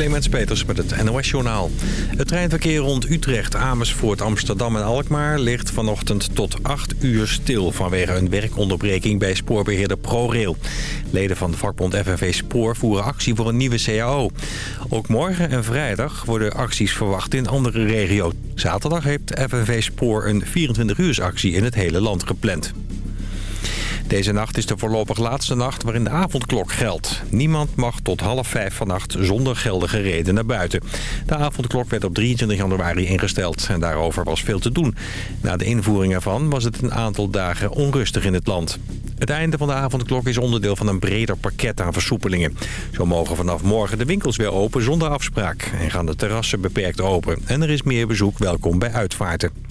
Clemens Peters met het NOS-journaal. Het treinverkeer rond Utrecht, Amersfoort, Amsterdam en Alkmaar... ligt vanochtend tot 8 uur stil vanwege een werkonderbreking bij spoorbeheerder ProRail. Leden van de vakbond FNV Spoor voeren actie voor een nieuwe CAO. Ook morgen en vrijdag worden acties verwacht in andere regio's. Zaterdag heeft FNV Spoor een 24-uursactie in het hele land gepland. Deze nacht is de voorlopig laatste nacht waarin de avondklok geldt. Niemand mag tot half vijf vannacht zonder geldige reden naar buiten. De avondklok werd op 23 januari ingesteld en daarover was veel te doen. Na de invoering ervan was het een aantal dagen onrustig in het land. Het einde van de avondklok is onderdeel van een breder pakket aan versoepelingen. Zo mogen vanaf morgen de winkels weer open zonder afspraak... en gaan de terrassen beperkt open. En er is meer bezoek welkom bij uitvaarten.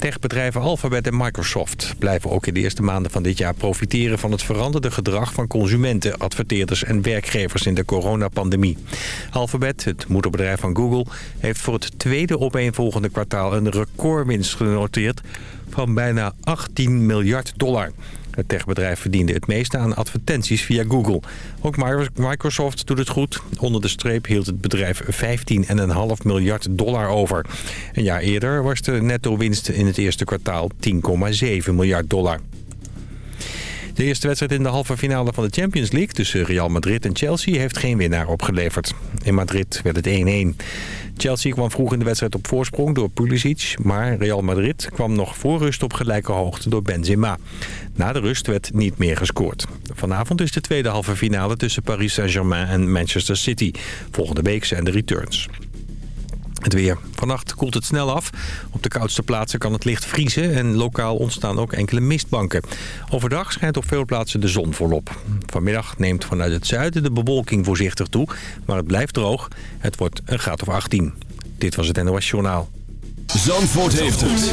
Techbedrijven Alphabet en Microsoft blijven ook in de eerste maanden van dit jaar profiteren van het veranderde gedrag van consumenten, adverteerders en werkgevers in de coronapandemie. Alphabet, het moederbedrijf van Google, heeft voor het tweede opeenvolgende kwartaal een recordwinst genoteerd van bijna 18 miljard dollar. Het techbedrijf verdiende het meeste aan advertenties via Google. Ook Microsoft doet het goed. Onder de streep hield het bedrijf 15,5 miljard dollar over. Een jaar eerder was de netto-winst in het eerste kwartaal 10,7 miljard dollar. De eerste wedstrijd in de halve finale van de Champions League tussen Real Madrid en Chelsea heeft geen winnaar opgeleverd. In Madrid werd het 1-1. Chelsea kwam vroeg in de wedstrijd op voorsprong door Pulisic, maar Real Madrid kwam nog voor rust op gelijke hoogte door Benzema. Na de rust werd niet meer gescoord. Vanavond is de tweede halve finale tussen Paris Saint-Germain en Manchester City. Volgende week zijn de returns. Het weer. Vannacht koelt het snel af. Op de koudste plaatsen kan het licht vriezen en lokaal ontstaan ook enkele mistbanken. Overdag schijnt op veel plaatsen de zon volop. Vanmiddag neemt vanuit het zuiden de bewolking voorzichtig toe, maar het blijft droog. Het wordt een graad of 18. Dit was het NOS Journaal. Zandvoort heeft het.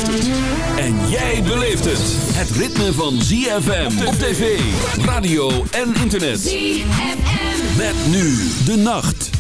En jij beleeft het. Het ritme van ZFM op tv, radio en internet. ZFM. Met nu de nacht.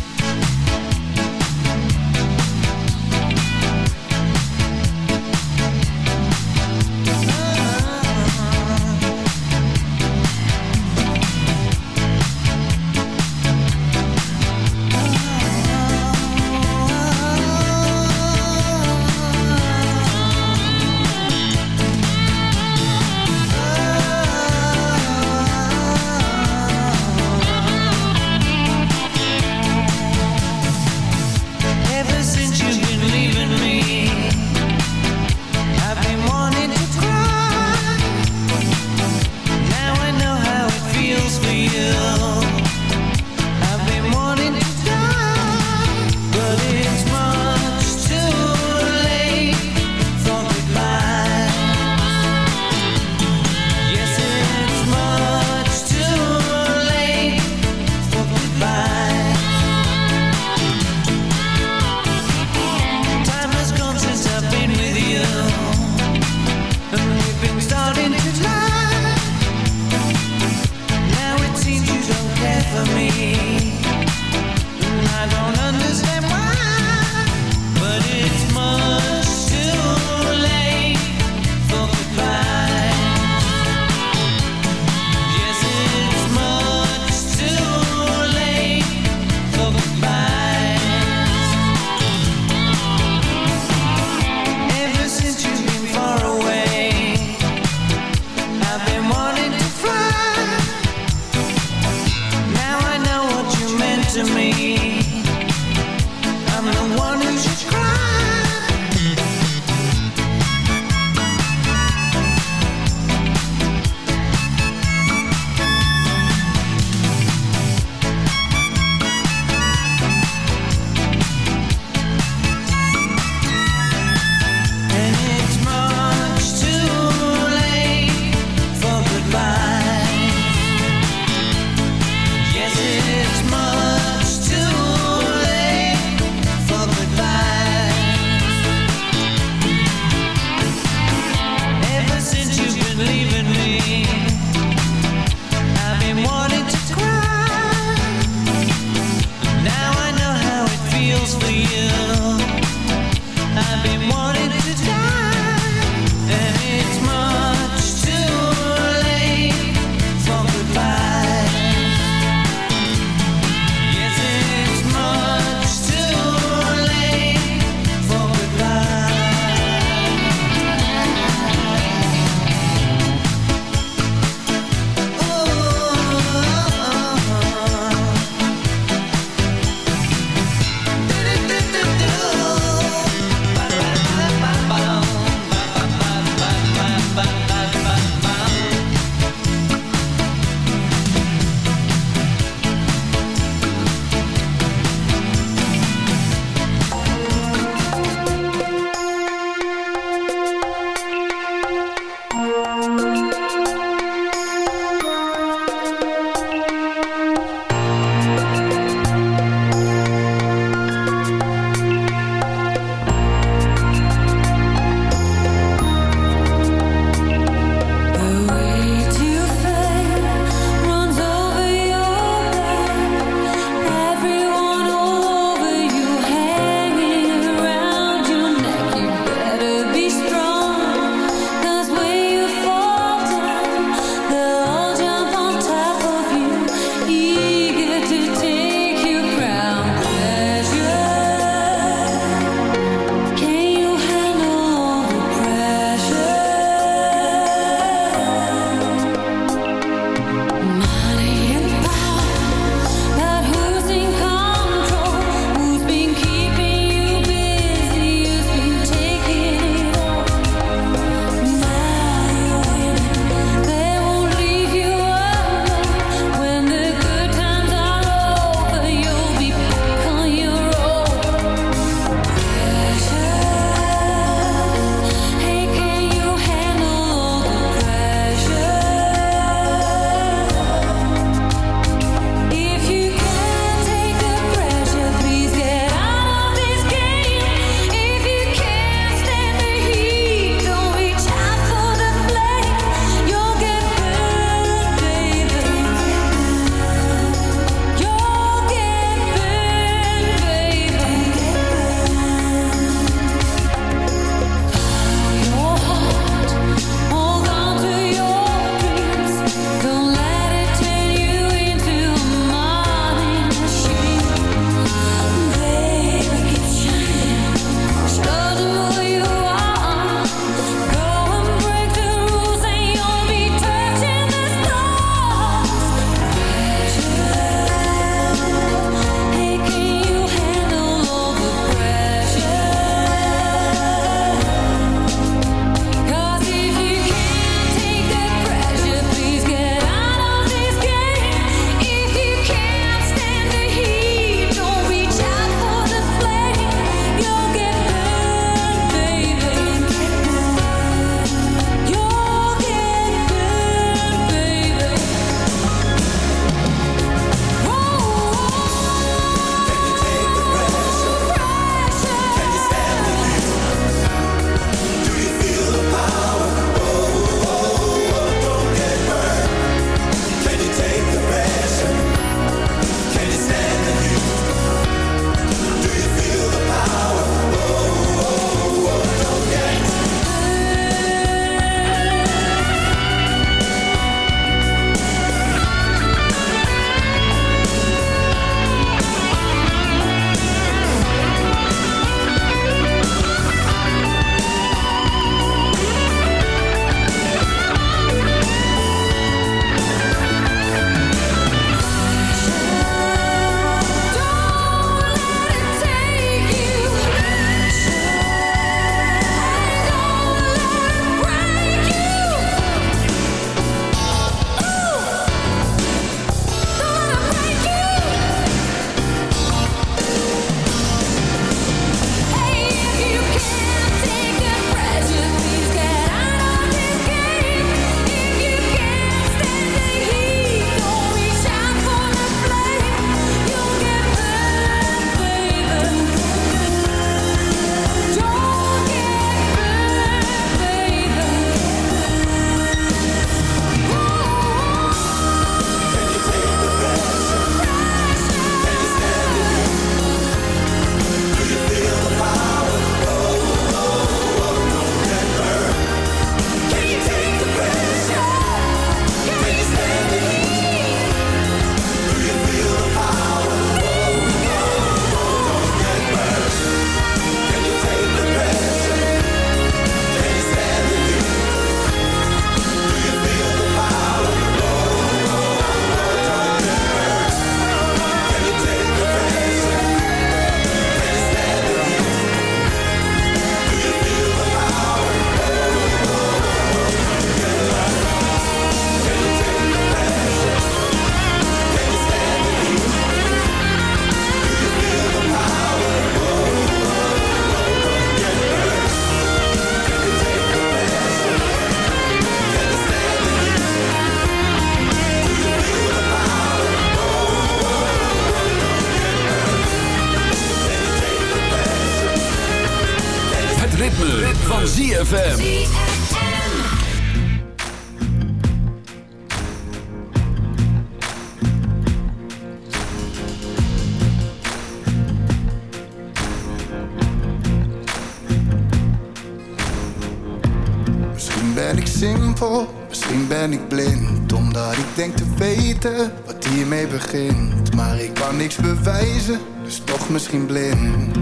Dus toch misschien blind.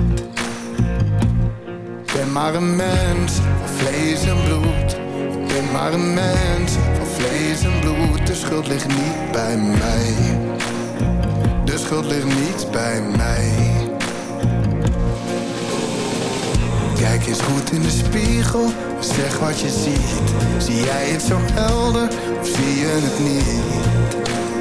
Ik ben maar een mens van vlees en bloed. Ik ben maar een mens van vlees en bloed. De schuld ligt niet bij mij. De schuld ligt niet bij mij. Kijk eens goed in de spiegel Zeg wat je ziet. Zie jij het zo helder Of zie je het niet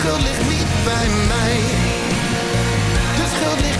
schuld ligt niet bij mij. De schuld ligt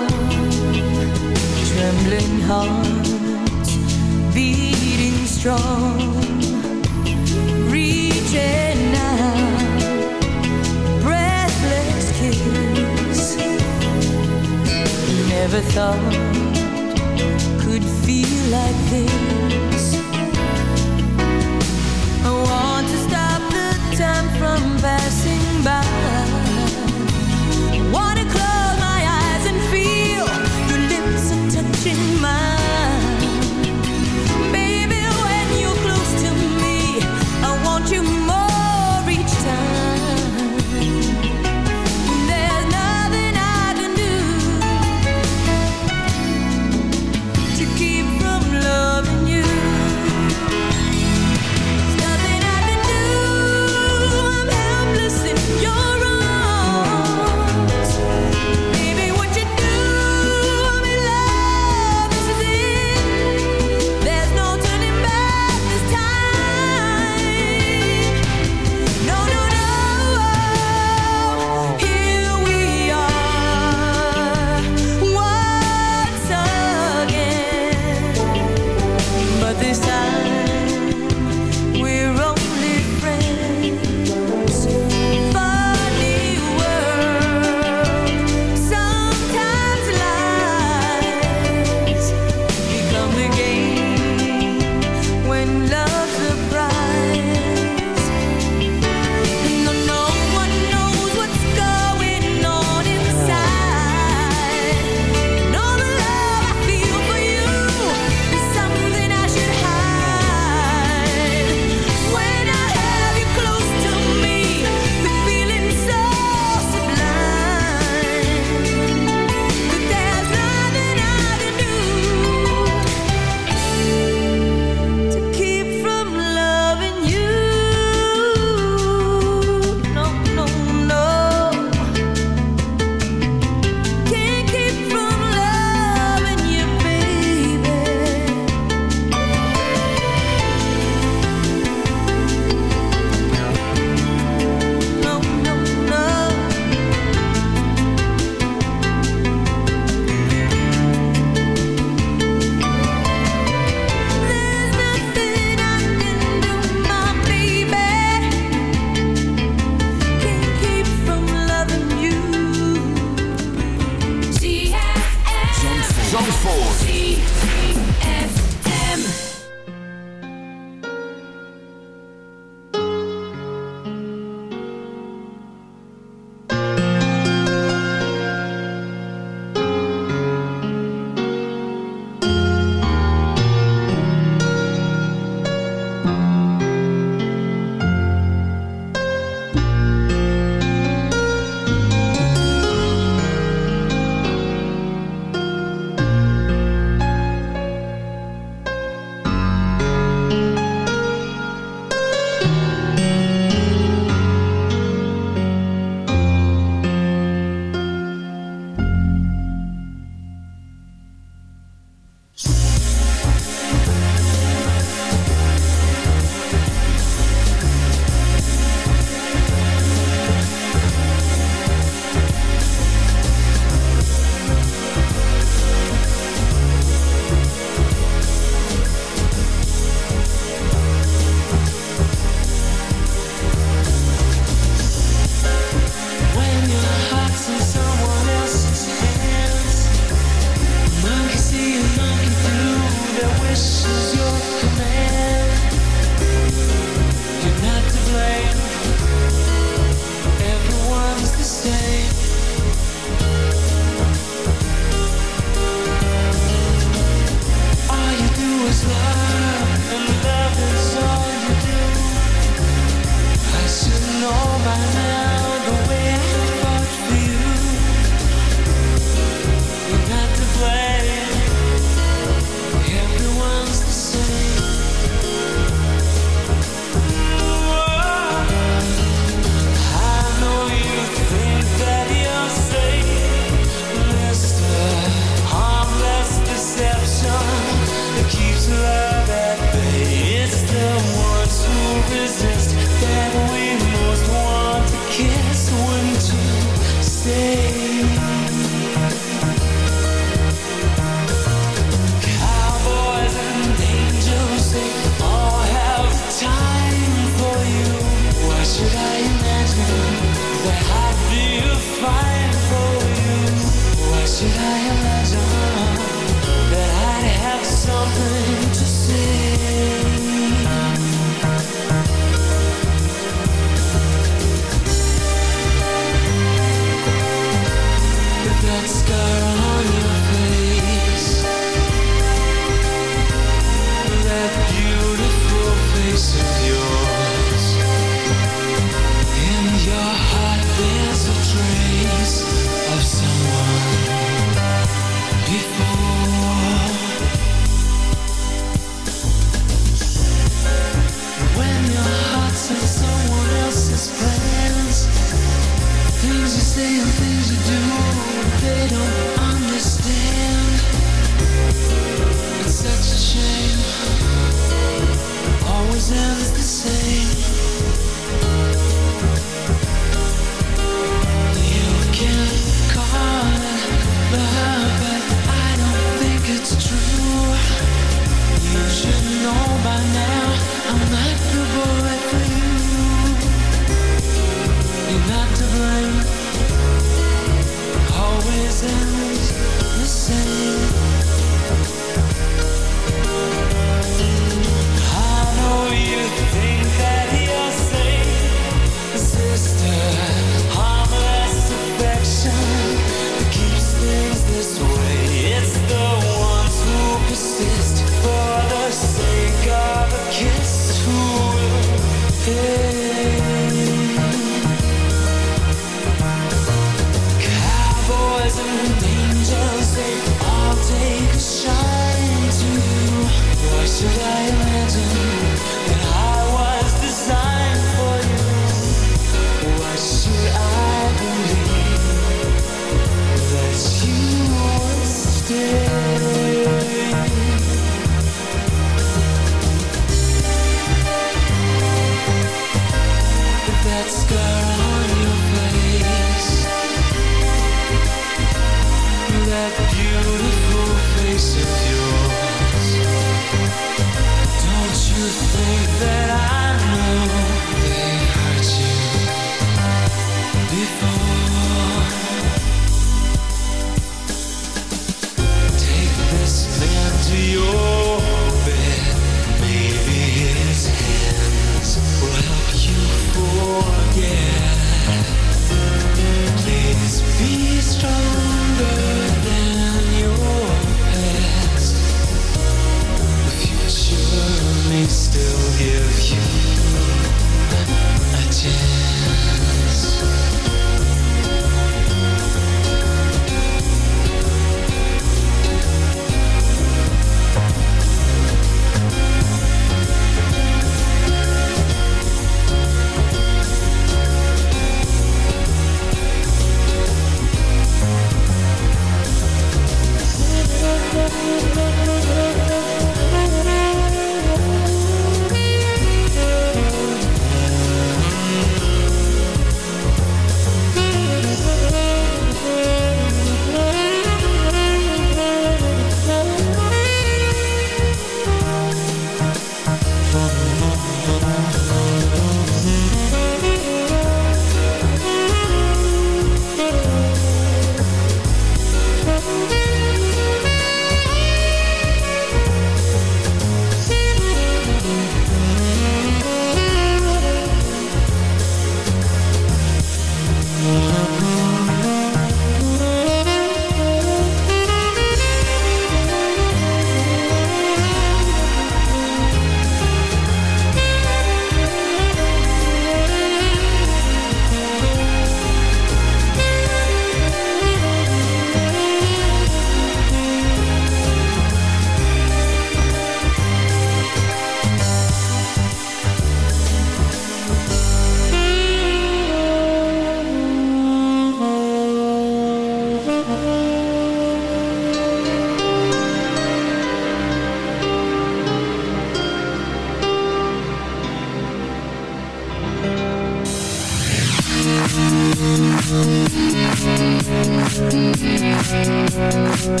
You like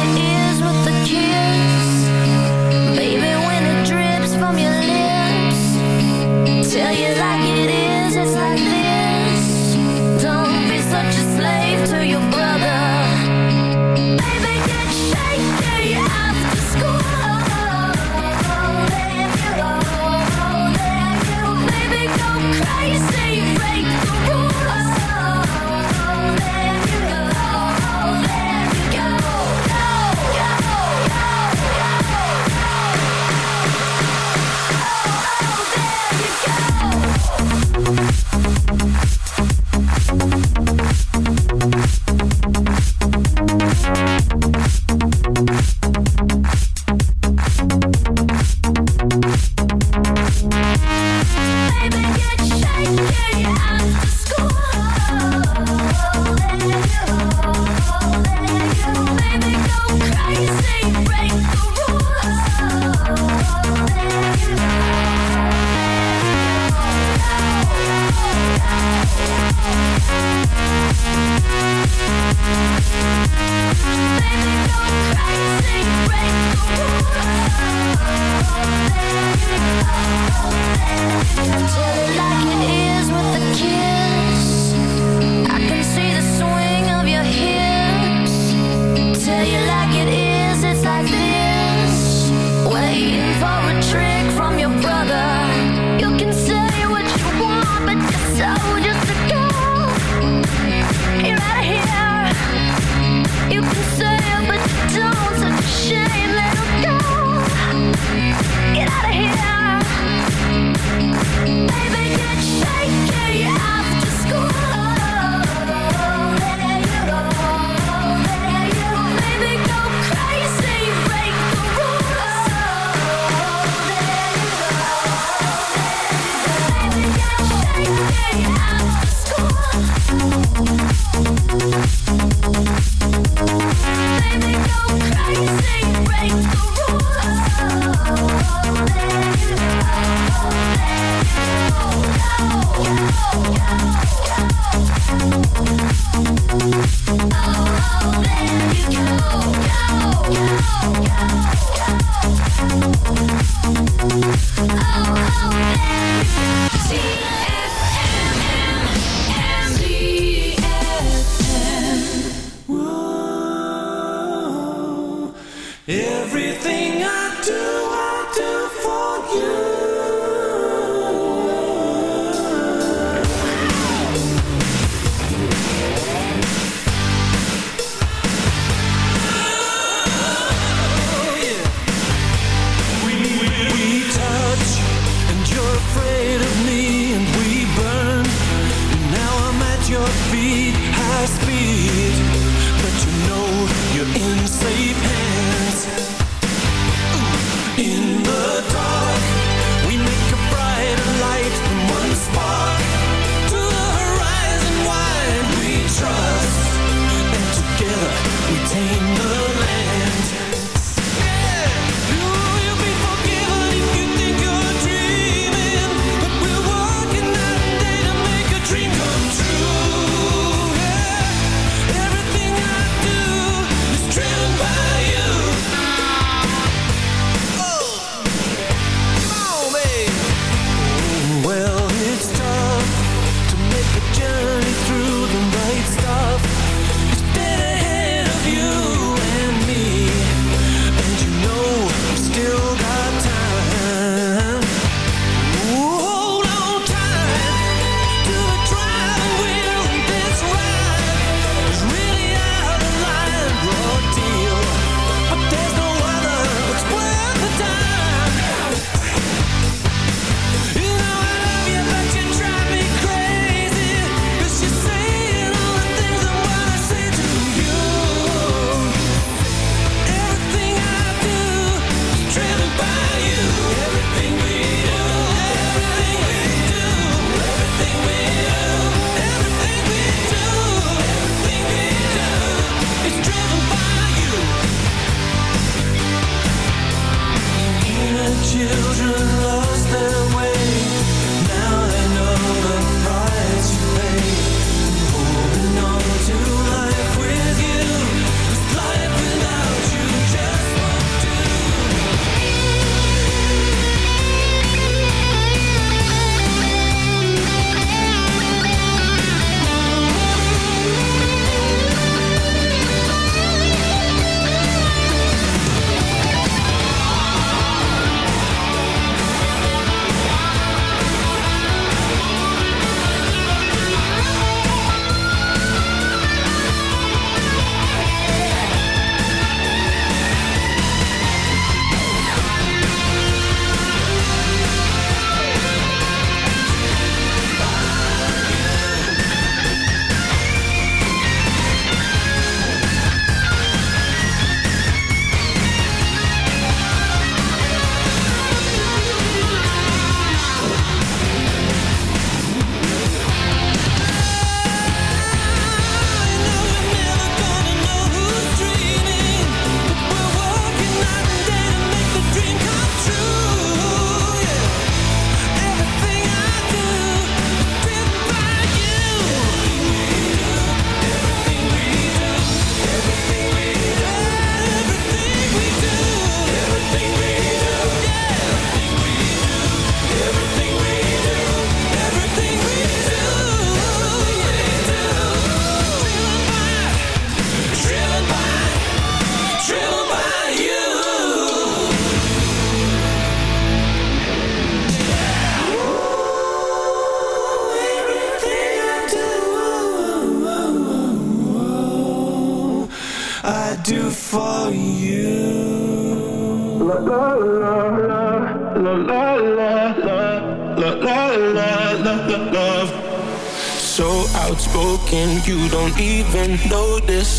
it is with the kiss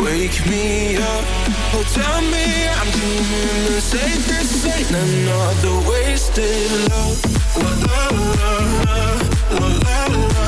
Wake me up, oh tell me I'm dreaming the safest thing. Another wasted love, la la la, la la la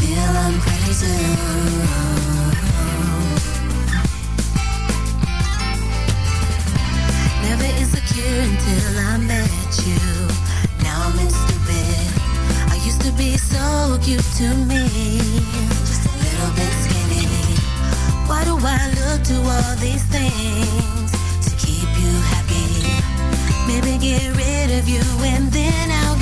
feel I'm crazy. Never insecure until I met you. Now I'm stupid. I used to be so cute to me. Just a little bit skinny. Why do I look to all these things To keep you happy? Maybe get rid of you and then I'll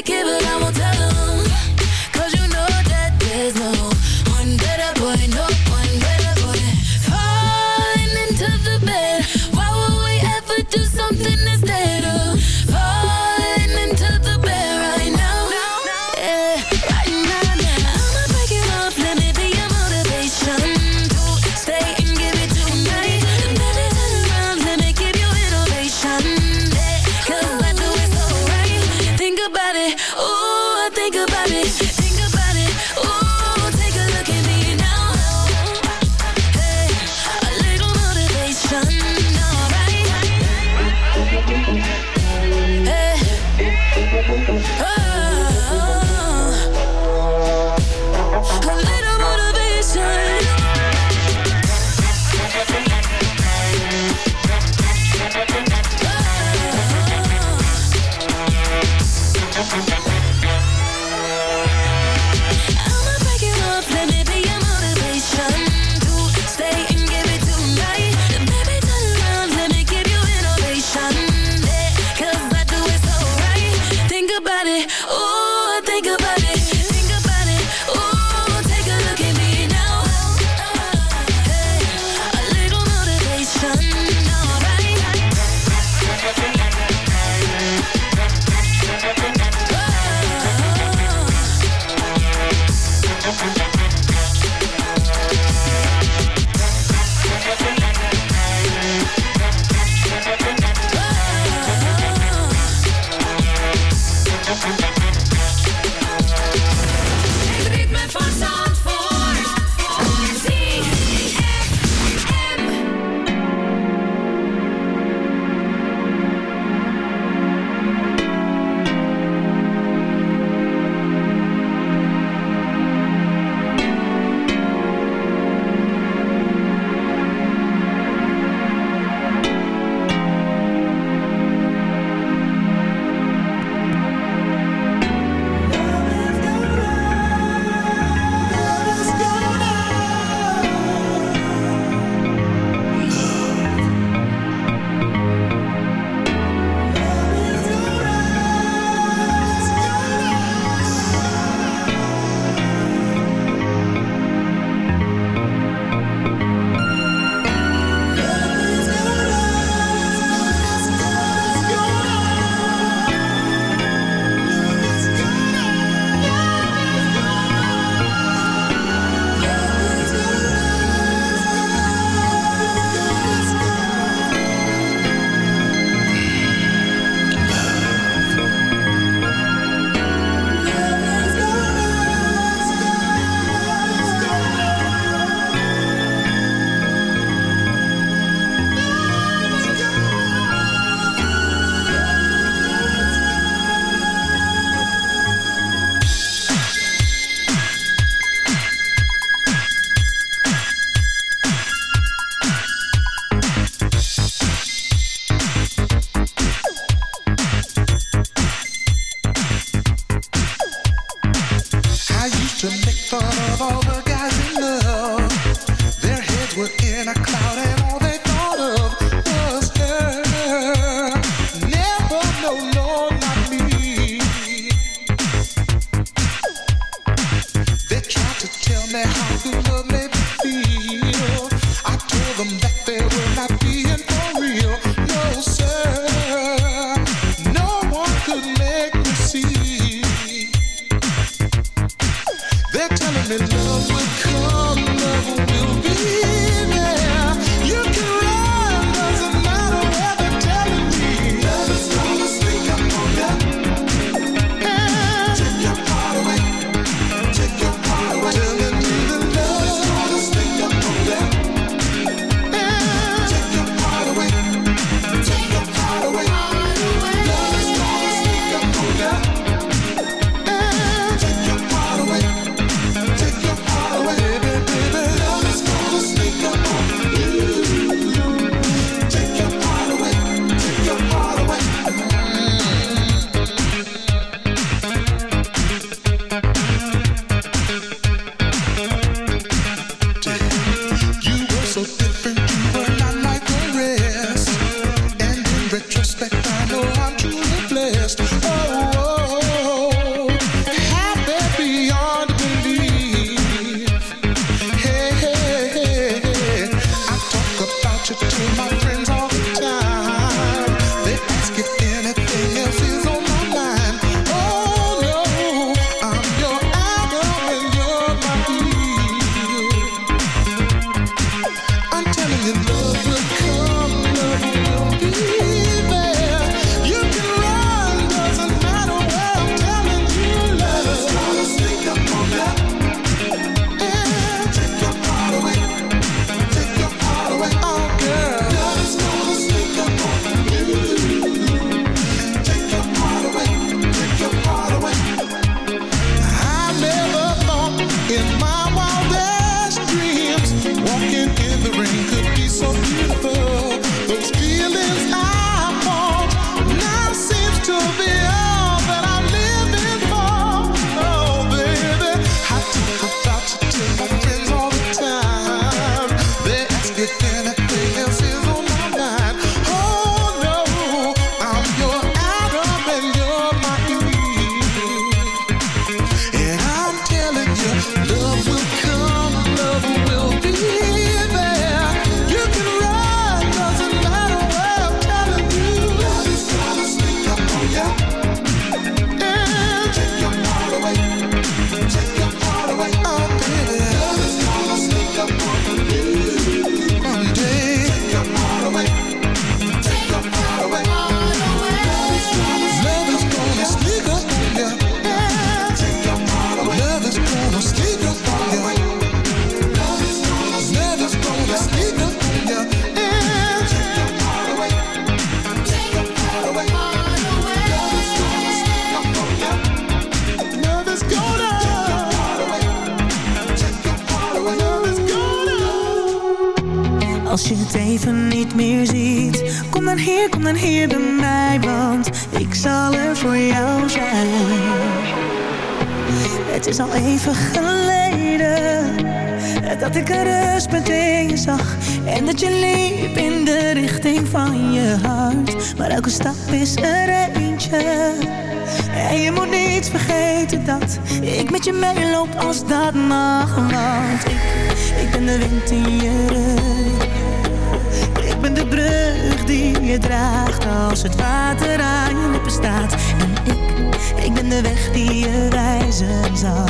give it En je moet niet vergeten dat Ik met je meeloop als dat mag Want ik, ik ben de wind in je rug ik ben de brug die je draagt als het water aan je lippen staat. En ik, ik ben de weg die je wijzen zal.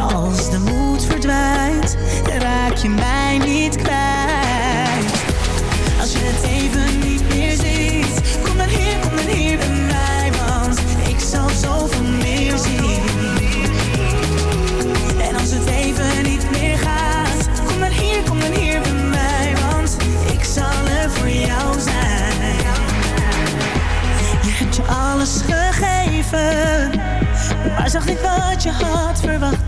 Als de moed verdwijnt, raak je mij niet kwijt. Als je het even niet meer ziet, kom dan hier, kom dan hier zoveel meer zien. En als het even niet meer gaat, kom dan hier, kom dan hier bij mij, want ik zal er voor jou zijn. Je hebt je alles gegeven, maar zag niet wat je had verwacht.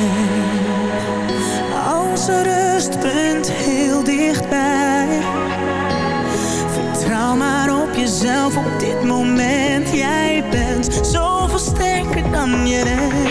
cambiaré